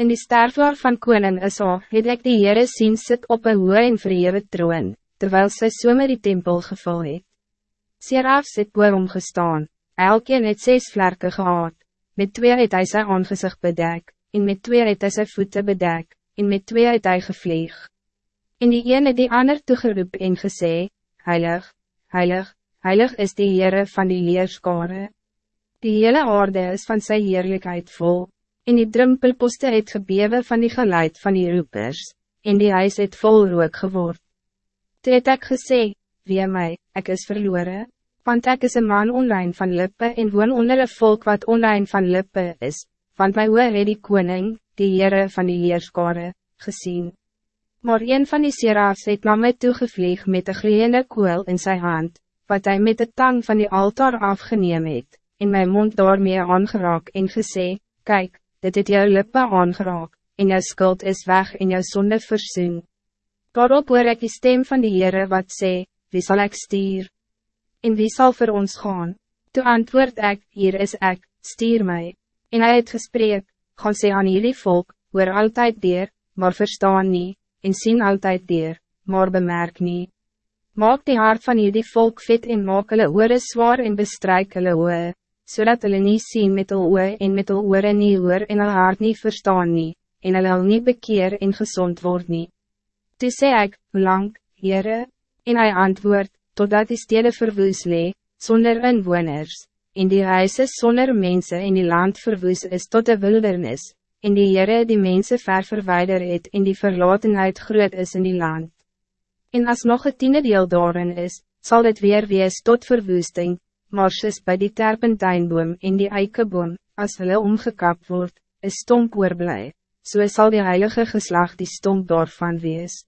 In die sterflaar van koning Isa het ek die Heere sien sit op een hoë en verhewe troon, terwijl sy somer die tempel gevul het. Serafs het boor omgestaan, elkeen het zes vlerke gehad, met twee het hy sy aangezicht bedek, en met twee het hy sy voete bedek, en met twee het hy gevlieg. En die een het die ander toegeroep en gesê, Heilig, heilig, heilig is die Heere van die leerskare. Die hele aarde is van sy heerlijkheid vol, en die drumpelposte het gebewe van die geluid van die roepers, en die huis het vol rook geword. Toe het ek gesê, wie mij, ik is verloren, want ik is een man online van lippe en woon onder een volk wat online van lippe is, want my oor het die koning, die Heere van die Heerskare, gezien. Maar een van die serafs het na my toegevlieg met een gloeiende koel in zijn hand, wat hij met de tang van die altaar afgeneem het, in mijn mond daarmee aangeraak en gesê, kijk, dit het jou lippe aangeraak, en jou skuld is weg en jou sonde versoen. Daarop hoor ek die stem van die Heere wat sê, wie zal ik stuur? En wie zal voor ons gaan? Toe antwoord ik, hier is ik, stuur mij. En hij het gesprek, gaan sê aan jullie volk, hoor altijd dier, maar verstaan niet, en sien altijd dier, maar bemerk niet. Maak die hart van jullie volk fit en maak hulle oore zwaar en bestryk hulle oe, zodat hulle niet zien met hulle oe en met hulle oore nie hoor en hulle hart niet verstaan nie, en hulle hulle nie bekeer en gezond word nie. Toe sê ek, hoe lang, Heere? En hij antwoord, totdat die stede verwoes lee, zonder inwoners, en die huise zonder mensen in die land verwoes is tot de wildernis, en die Heere die mensen ver verwijder het en die verlatenheid groot is in die land. En als nog een tiende deel daarin is, zal het weer wees tot verwoesting, marsjes bij die terpentijnboom en die eikeboom, als hulle omgekap wordt, is stomp oorblij, so sal die heilige geslag die stomp daarvan wees.